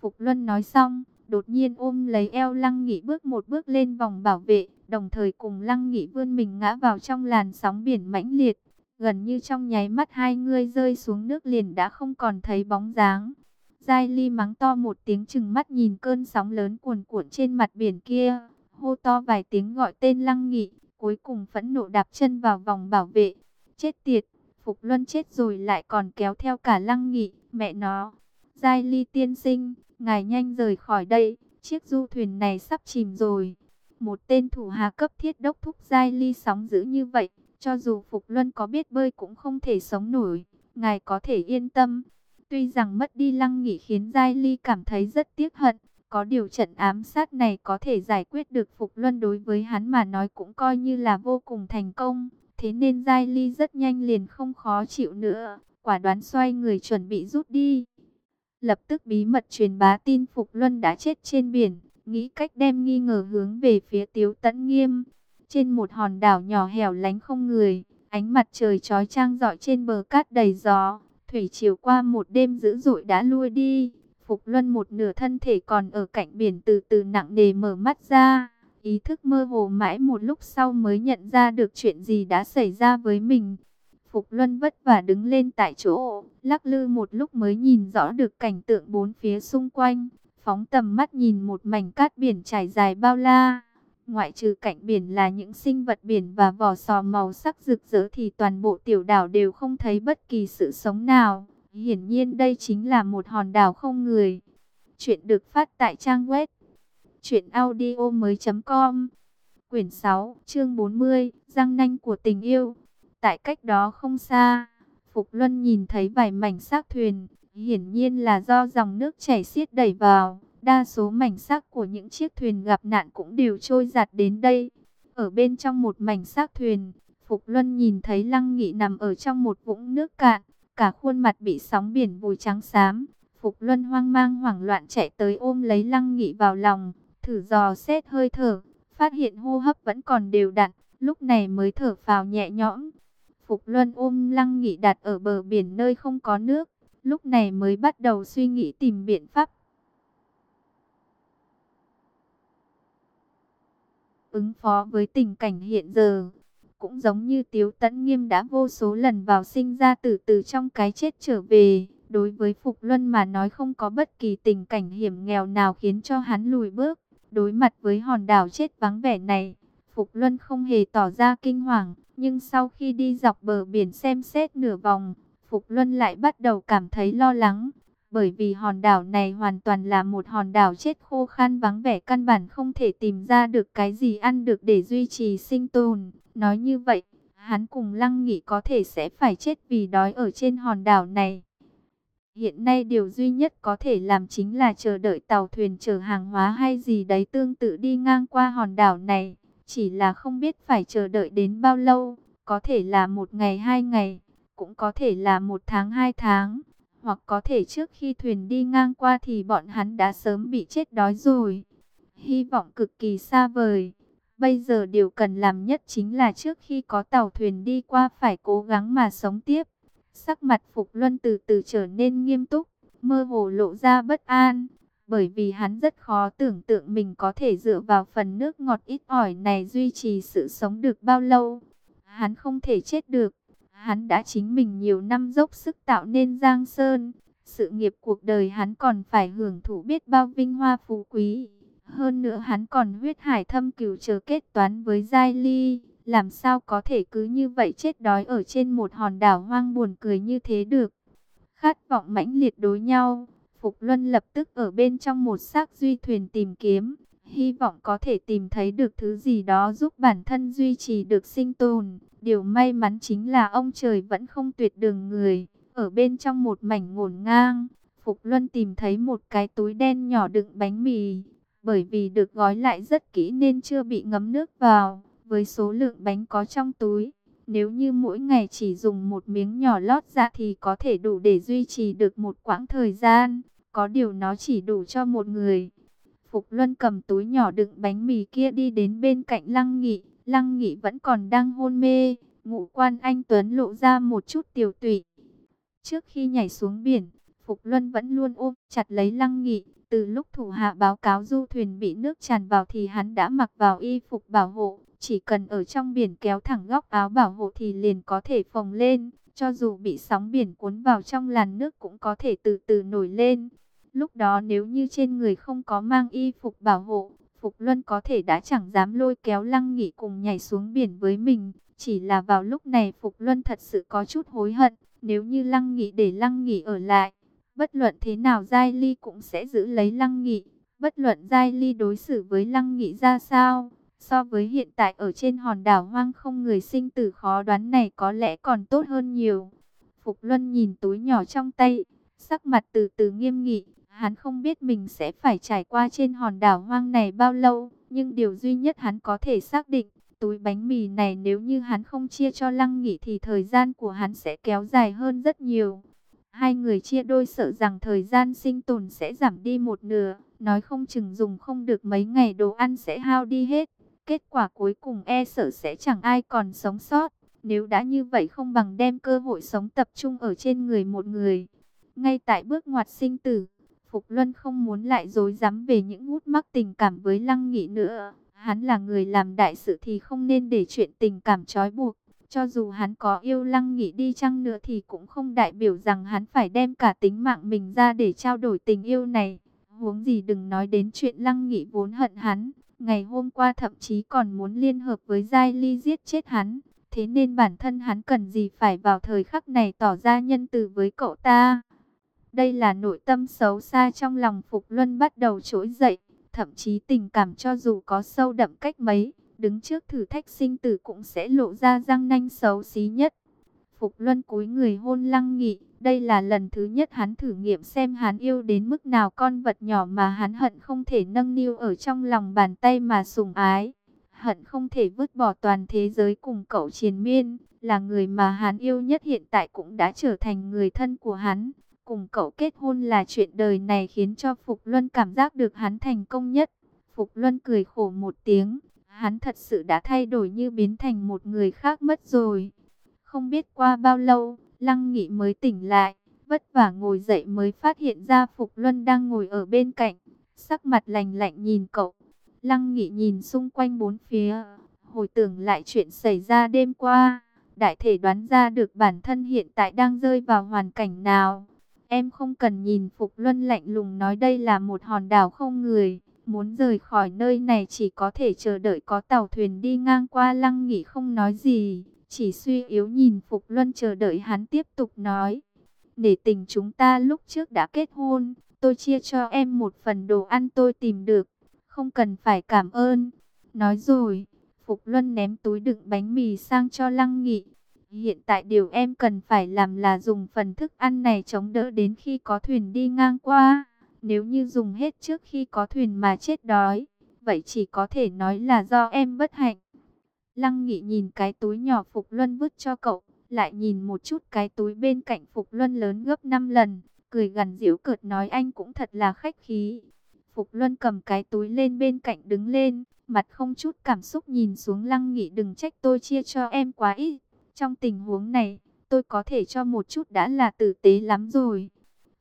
Phục Luân nói xong, đột nhiên ôm lấy eo Lăng Nghị bước một bước lên vòng bảo vệ, đồng thời cùng Lăng Nghị vươn mình ngã vào trong làn sóng biển mãnh liệt. Gần như trong nháy mắt hai người rơi xuống nước liền đã không còn thấy bóng dáng. Giai Ly mắng to một tiếng chừng mắt nhìn cơn sóng lớn cuồn cuộn trên mặt biển kia, hô to vài tiếng gọi tên Lăng Nghị, cuối cùng phẫn nộ đạp chân vào vòng bảo vệ. Chết tiệt, Phục Luân chết rồi lại còn kéo theo cả Lăng Nghị, mẹ nó. Giai Ly tiên sinh, ngài nhanh rời khỏi đây, chiếc du thuyền này sắp chìm rồi. Một tên thủ hà cấp thiết đốc thúc Giai Ly sóng dữ như vậy, cho dù Phục Luân có biết bơi cũng không thể sống nổi, ngài có thể yên tâm. Tuy rằng mất đi lăng nghỉ khiến Giai Ly cảm thấy rất tiếc hận, có điều trận ám sát này có thể giải quyết được Phục Luân đối với hắn mà nói cũng coi như là vô cùng thành công. Thế nên Giai Ly rất nhanh liền không khó chịu nữa, quả đoán xoay người chuẩn bị rút đi. Lập tức bí mật truyền bá tin Phục Luân đã chết trên biển, nghĩ cách đem nghi ngờ hướng về phía Tiếu Tấn Nghiêm. Trên một hòn đảo nhỏ hẻo lánh không người, ánh mặt trời chói chang rọi trên bờ cát đầy gió, Thủy chiều qua một đêm dữ dội đã lui đi. Phục Luân một nửa thân thể còn ở cạnh biển từ từ nặng nề mở mắt ra. Ý thức mơ hồ mãi một lúc sau mới nhận ra được chuyện gì đã xảy ra với mình. Phục Luân vất vả đứng lên tại chỗ, lắc lư một lúc mới nhìn rõ được cảnh tượng bốn phía xung quanh. Phóng tầm mắt nhìn một mảnh cát biển trải dài bao la. Ngoại trừ cạnh biển là những sinh vật biển và vỏ sò màu sắc rực rỡ thì toàn bộ tiểu đảo đều không thấy bất kỳ sự sống nào. Hiển nhiên đây chính là một hòn đảo không người. Chuyện được phát tại trang web truyệnaudiomoi.com. Quyển 6, chương 40, răng nanh của tình yêu. Tại cách đó không xa, Phục Luân nhìn thấy vài mảnh xác thuyền, hiển nhiên là do dòng nước chảy xiết đẩy vào. Đa số mảnh xác của những chiếc thuyền gặp nạn cũng đều trôi giạt đến đây. Ở bên trong một mảnh xác thuyền, Phục Luân nhìn thấy Lăng Nghị nằm ở trong một vũng nước cạn, cả khuôn mặt bị sóng biển vùi trắng xám. Phục Luân hoang mang hoảng loạn chạy tới ôm lấy Lăng Nghị vào lòng, thử dò xét hơi thở, phát hiện hô hấp vẫn còn đều đặn, lúc này mới thở phào nhẹ nhõm. Phục Luân ôm Lăng Nghị đặt ở bờ biển nơi không có nước, lúc này mới bắt đầu suy nghĩ tìm biện pháp. Ứng phó với tình cảnh hiện giờ, cũng giống như Tiếu Tấn Nghiêm đã vô số lần vào sinh ra tử từ trong cái chết trở về. Đối với Phục Luân mà nói không có bất kỳ tình cảnh hiểm nghèo nào khiến cho hắn lùi bước. Đối mặt với hòn đảo chết vắng vẻ này, Phục Luân không hề tỏ ra kinh hoàng. Nhưng sau khi đi dọc bờ biển xem xét nửa vòng, Phục Luân lại bắt đầu cảm thấy lo lắng. Bởi vì hòn đảo này hoàn toàn là một hòn đảo chết khô khan vắng vẻ căn bản không thể tìm ra được cái gì ăn được để duy trì sinh tồn. Nói như vậy, hắn cùng Lăng Nghị có thể sẽ phải chết vì đói ở trên hòn đảo này. Hiện nay điều duy nhất có thể làm chính là chờ đợi tàu thuyền chở hàng hóa hay gì đấy tương tự đi ngang qua hòn đảo này. Chỉ là không biết phải chờ đợi đến bao lâu, có thể là một ngày hai ngày, cũng có thể là một tháng hai tháng, hoặc có thể trước khi thuyền đi ngang qua thì bọn hắn đã sớm bị chết đói rồi. Hy vọng cực kỳ xa vời. Bây giờ điều cần làm nhất chính là trước khi có tàu thuyền đi qua phải cố gắng mà sống tiếp. Sắc mặt Phục Luân từ từ trở nên nghiêm túc, mơ hồ lộ ra bất an. Bởi vì hắn rất khó tưởng tượng mình có thể dựa vào phần nước ngọt ít ỏi này duy trì sự sống được bao lâu. Hắn không thể chết được. Hắn đã chính mình nhiều năm dốc sức tạo nên Giang Sơn. Sự nghiệp cuộc đời hắn còn phải hưởng thụ biết bao vinh hoa phú quý. Hơn nữa hắn còn huyết hải thâm cửu chờ kết toán với Giai Ly. Làm sao có thể cứ như vậy chết đói ở trên một hòn đảo hoang buồn cười như thế được. Khát vọng mãnh liệt đối nhau. Phục Luân lập tức ở bên trong một xác duy thuyền tìm kiếm. Hy vọng có thể tìm thấy được thứ gì đó giúp bản thân duy trì được sinh tồn. Điều may mắn chính là ông trời vẫn không tuyệt đường người. Ở bên trong một mảnh ngổn ngang, Phục Luân tìm thấy một cái túi đen nhỏ đựng bánh mì bởi vì được gói lại rất kỹ nên chưa bị ngấm nước vào. Với số lượng bánh có trong túi, nếu như mỗi ngày chỉ dùng một miếng nhỏ lót ra thì có thể đủ để duy trì được một quãng thời gian. Có điều nó chỉ đủ cho một người. Phục Luân cầm túi nhỏ đựng bánh mì kia đi đến bên cạnh Lăng Nghị. Lăng Nghị vẫn còn đang hôn mê. Ngụ quan anh Tuấn lộ ra một chút tiểu tụy. Trước khi nhảy xuống biển, Phục Luân vẫn luôn ôm chặt lấy Lăng Nghị. Từ lúc thủ hạ báo cáo du thuyền bị nước tràn vào thì hắn đã mặc vào y phục bảo hộ. Chỉ cần ở trong biển kéo thẳng góc áo bảo hộ thì liền có thể phồng lên. Cho dù bị sóng biển cuốn vào trong làn nước cũng có thể từ từ nổi lên. Lúc đó nếu như trên người không có mang y phục bảo hộ, Phục Luân có thể đã chẳng dám lôi kéo Lăng Nghị cùng nhảy xuống biển với mình. Chỉ là vào lúc này Phục Luân thật sự có chút hối hận. Nếu như Lăng Nghị để Lăng Nghị ở lại, Bất luận thế nào Giai Ly cũng sẽ giữ lấy Lăng Nghị. Bất luận Giai Ly đối xử với Lăng Nghị ra sao. So với hiện tại ở trên hòn đảo hoang không người sinh tử khó đoán này có lẽ còn tốt hơn nhiều. Phục Luân nhìn túi nhỏ trong tay, sắc mặt từ từ nghiêm nghị. Hắn không biết mình sẽ phải trải qua trên hòn đảo hoang này bao lâu. Nhưng điều duy nhất hắn có thể xác định, túi bánh mì này nếu như hắn không chia cho Lăng Nghị thì thời gian của hắn sẽ kéo dài hơn rất nhiều. Hai người chia đôi sợ rằng thời gian sinh tồn sẽ giảm đi một nửa, nói không chừng dùng không được mấy ngày đồ ăn sẽ hao đi hết. Kết quả cuối cùng e sợ sẽ chẳng ai còn sống sót. Nếu đã như vậy không bằng đem cơ hội sống tập trung ở trên người một người. Ngay tại bước ngoặt sinh tử, Phục Luân không muốn lại dối rắm về những hút mắc tình cảm với Lăng Nghị nữa. Hắn là người làm đại sự thì không nên để chuyện tình cảm trói buộc. Cho dù hắn có yêu lăng nghị đi chăng nữa thì cũng không đại biểu rằng hắn phải đem cả tính mạng mình ra để trao đổi tình yêu này. Huống gì đừng nói đến chuyện lăng nghị vốn hận hắn. Ngày hôm qua thậm chí còn muốn liên hợp với Giai Ly giết chết hắn. Thế nên bản thân hắn cần gì phải vào thời khắc này tỏ ra nhân từ với cậu ta. Đây là nội tâm xấu xa trong lòng Phục Luân bắt đầu trỗi dậy. Thậm chí tình cảm cho dù có sâu đậm cách mấy, đứng trước thử thách sinh tử cũng sẽ lộ ra răng nanh xấu xí nhất. Phục Luân cúi người hôn Lăng Nghị, đây là lần thứ nhất hắn thử nghiệm xem hắn yêu đến mức nào con vật nhỏ mà hắn hận không thể nâng niu ở trong lòng bàn tay mà sùng ái. Hận không thể vứt bỏ toàn thế giới cùng cậu triền miên, là người mà hắn yêu nhất hiện tại cũng đã trở thành người thân của hắn. Cùng cậu kết hôn là chuyện đời này khiến cho Phục Luân cảm giác được hắn thành công nhất. Phục Luân cười khổ một tiếng, Hắn thật sự đã thay đổi như biến thành một người khác mất rồi. Không biết qua bao lâu, Lăng Nghị mới tỉnh lại. vất vả ngồi dậy mới phát hiện ra Phục Luân đang ngồi ở bên cạnh, sắc mặt lạnh lạnh nhìn cậu. Lăng Nghị nhìn xung quanh bốn phía, hồi tưởng lại chuyện xảy ra đêm qua, đại thể đoán ra được bản thân hiện tại đang rơi vào hoàn cảnh nào. Em không cần nhìn Phục Luân lạnh lùng nói đây là một hòn đảo không người, muốn rời khỏi nơi này chỉ có thể chờ đợi có tàu thuyền đi ngang qua Lăng Nghị không nói gì, chỉ suy yếu nhìn Phục Luân chờ đợi hắn tiếp tục nói. Để tình chúng ta lúc trước đã kết hôn, tôi chia cho em một phần đồ ăn tôi tìm được, không cần phải cảm ơn. Nói rồi, Phục Luân ném túi đựng bánh mì sang cho Lăng Nghị. Hiện tại điều em cần phải làm là dùng phần thức ăn này chống đỡ đến khi có thuyền đi ngang qua. Nếu như dùng hết trước khi có thuyền mà chết đói, vậy chỉ có thể nói là do em bất hạnh. Lăng Nghị nhìn cái túi nhỏ Phục Luân vứt cho cậu, lại nhìn một chút cái túi bên cạnh Phục Luân lớn gấp 5 lần, cười gần giễu cợt nói anh cũng thật là khách khí. Phục Luân cầm cái túi lên bên cạnh đứng lên, mặt không chút cảm xúc nhìn xuống Lăng Nghị đừng trách tôi chia cho em quá ít. Trong tình huống này, tôi có thể cho một chút đã là tử tế lắm rồi.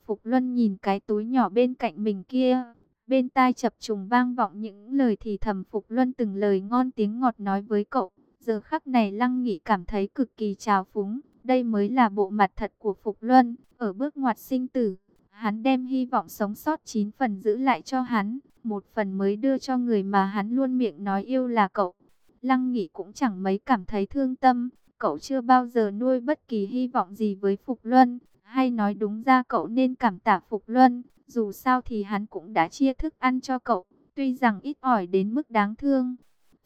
Phục Luân nhìn cái túi nhỏ bên cạnh mình kia, bên tai chập trùng vang vọng những lời thì thầm Phục Luân từng lời ngon tiếng ngọt nói với cậu. Giờ khắc này Lăng Nghị cảm thấy cực kỳ trào phúng, đây mới là bộ mặt thật của Phục Luân, ở bước ngoặt sinh tử. Hắn đem hy vọng sống sót 9 phần giữ lại cho hắn, một phần mới đưa cho người mà hắn luôn miệng nói yêu là cậu. Lăng Nghị cũng chẳng mấy cảm thấy thương tâm, cậu chưa bao giờ nuôi bất kỳ hy vọng gì với Phục Luân, hay nói đúng ra cậu nên cảm tạ Phục Luân, dù sao thì hắn cũng đã chia thức ăn cho cậu, tuy rằng ít ỏi đến mức đáng thương.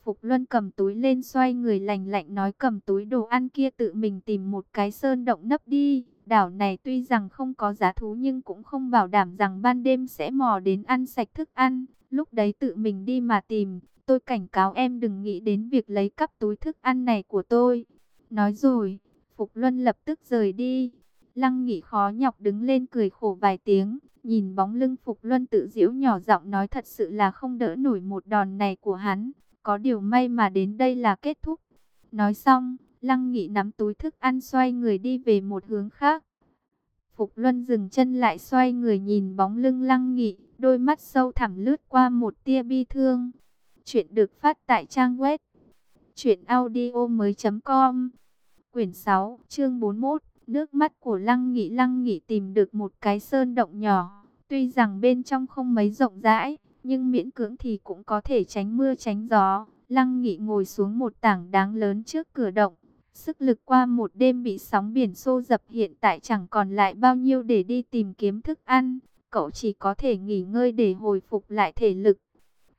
Phục Luân cầm túi lên xoay người lành lạnh nói cầm túi đồ ăn kia tự mình tìm một cái sơn động nấp đi. Đảo này tuy rằng không có giá thú nhưng cũng không bảo đảm rằng ban đêm sẽ mò đến ăn sạch thức ăn. Lúc đấy tự mình đi mà tìm, tôi cảnh cáo em đừng nghĩ đến việc lấy cắp túi thức ăn này của tôi. Nói rồi, Phục Luân lập tức rời đi. Lăng Nghị khó nhọc đứng lên cười khổ vài tiếng, nhìn bóng lưng Phục Luân tự diễu nhỏ giọng nói thật sự là không đỡ nổi một đòn này của hắn. Có điều may mà đến đây là kết thúc. Nói xong, Lăng Nghị nắm túi thức ăn xoay người đi về một hướng khác. Phục Luân dừng chân lại xoay người nhìn bóng lưng Lăng Nghị, đôi mắt sâu thẳm lướt qua một tia bi thương. Chuyện được phát tại trang web truyệnaudiomoi.com. Quyển 6, chương 41, nước mắt của Lăng Nghị Lăng Nghị tìm được một cái sơn động nhỏ, tuy rằng bên trong không mấy rộng rãi, nhưng miễn cưỡng thì cũng có thể tránh mưa tránh gió. Lăng Nghị ngồi xuống một tảng đá lớn trước cửa động. Sức lực qua một đêm bị sóng biển xô dập hiện tại chẳng còn lại bao nhiêu để đi tìm kiếm thức ăn. Cậu chỉ có thể nghỉ ngơi để hồi phục lại thể lực.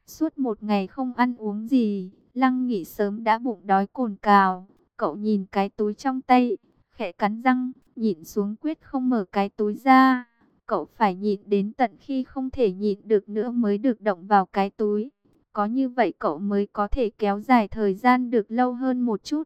Suốt một ngày không ăn uống gì, Lăng Nghị sớm đã bụng đói cồn cào. Cậu nhìn cái túi trong tay, khẽ cắn răng, nhịn xuống quyết không mở cái túi ra. Cậu phải nhịn đến tận khi không thể nhịn được nữa mới được động vào cái túi. Có như vậy cậu mới có thể kéo dài thời gian được lâu hơn một chút.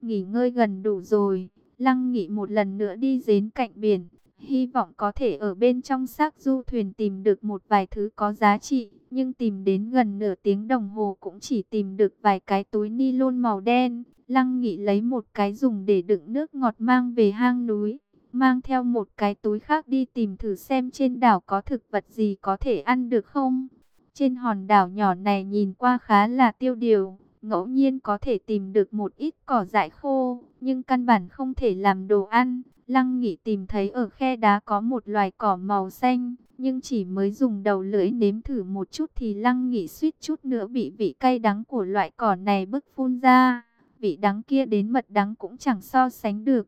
Nghỉ ngơi gần đủ rồi, Lăng Nghị một lần nữa đi đến cạnh biển. Hy vọng có thể ở bên trong xác du thuyền tìm được một vài thứ có giá trị. Nhưng tìm đến gần nửa tiếng đồng hồ cũng chỉ tìm được vài cái túi ni lông màu đen. Lăng Nghị lấy một cái dùng để đựng nước ngọt mang về hang núi mang theo một cái túi khác đi tìm thử xem trên đảo có thực vật gì có thể ăn được không. Trên hòn đảo nhỏ này nhìn qua khá là tiêu điều, ngẫu nhiên có thể tìm được một ít cỏ dại khô, nhưng căn bản không thể làm đồ ăn. Lăng Nghị tìm thấy ở khe đá có một loài cỏ màu xanh, nhưng chỉ mới dùng đầu lưỡi nếm thử một chút thì Lăng nghỉ suýt chút nữa bị vị cay đắng của loại cỏ này bức phun ra. Vị đắng kia đến mật đắng cũng chẳng so sánh được.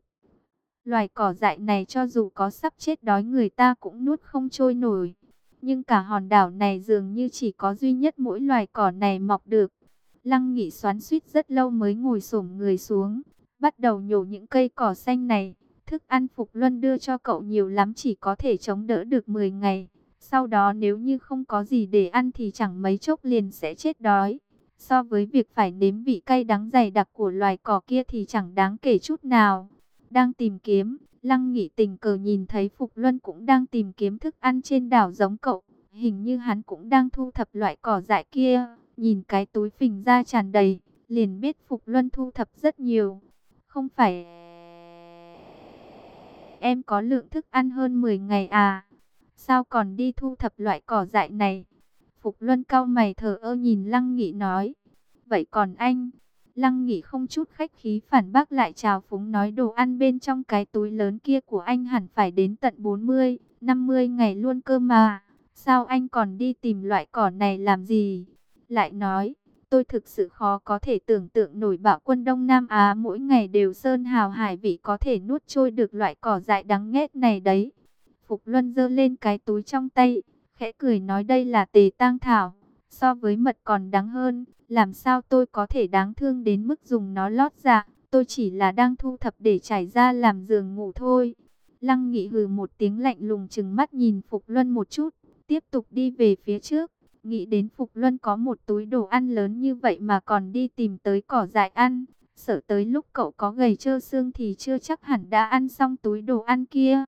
Loài cỏ dại này cho dù có sắp chết đói người ta cũng nuốt không trôi nổi. Nhưng cả hòn đảo này dường như chỉ có duy nhất mỗi loài cỏ này mọc được. Lăng nghỉ xoắn suýt rất lâu mới ngồi xổm người xuống. Bắt đầu nhổ những cây cỏ xanh này. Thức ăn Phục Luân đưa cho cậu nhiều lắm chỉ có thể chống đỡ được 10 ngày. Sau đó nếu như không có gì để ăn thì chẳng mấy chốc liền sẽ chết đói. So với việc phải nếm vị cay đắng dày đặc của loài cỏ kia thì chẳng đáng kể chút nào. Đang tìm kiếm, Lăng Nghị tình cờ nhìn thấy Phục Luân cũng đang tìm kiếm thức ăn trên đảo giống cậu. Hình như hắn cũng đang thu thập loại cỏ dại kia. Nhìn cái túi phình ra tràn đầy, liền biết Phục Luân thu thập rất nhiều. Không phải em có lượng thức ăn hơn 10 ngày à? Sao còn đi thu thập loại cỏ dại này? Phục Luân cao mày thở ơ nhìn Lăng Nghị nói. Vậy còn anh? Lăng Nghị không chút khách khí phản bác lại chào phúng nói đồ ăn bên trong cái túi lớn kia của anh hẳn phải đến tận 40, 50 ngày luôn cơ mà. Sao anh còn đi tìm loại cỏ này làm gì? Lại nói, tôi thực sự khó có thể tưởng tượng nổi bạo quân Đông Nam Á mỗi ngày đều sơn hào hải vị có thể nuốt trôi được loại cỏ dại đắng nghét này đấy. Phục Luân giơ lên cái túi trong tay, khẽ cười nói đây là tề tang thảo, so với mật còn đắng hơn, làm sao tôi có thể đáng thương đến mức dùng nó lót dạ, tôi chỉ là đang thu thập để trải ra làm giường ngủ thôi. Lăng Nghị hừ một tiếng lạnh lùng chừng mắt nhìn Phục Luân một chút, tiếp tục đi về phía trước. Nghĩ đến Phục Luân có một túi đồ ăn lớn như vậy mà còn đi tìm tới cỏ dại ăn. Sợ tới lúc cậu có gầy trơ xương thì chưa chắc hẳn đã ăn xong túi đồ ăn kia.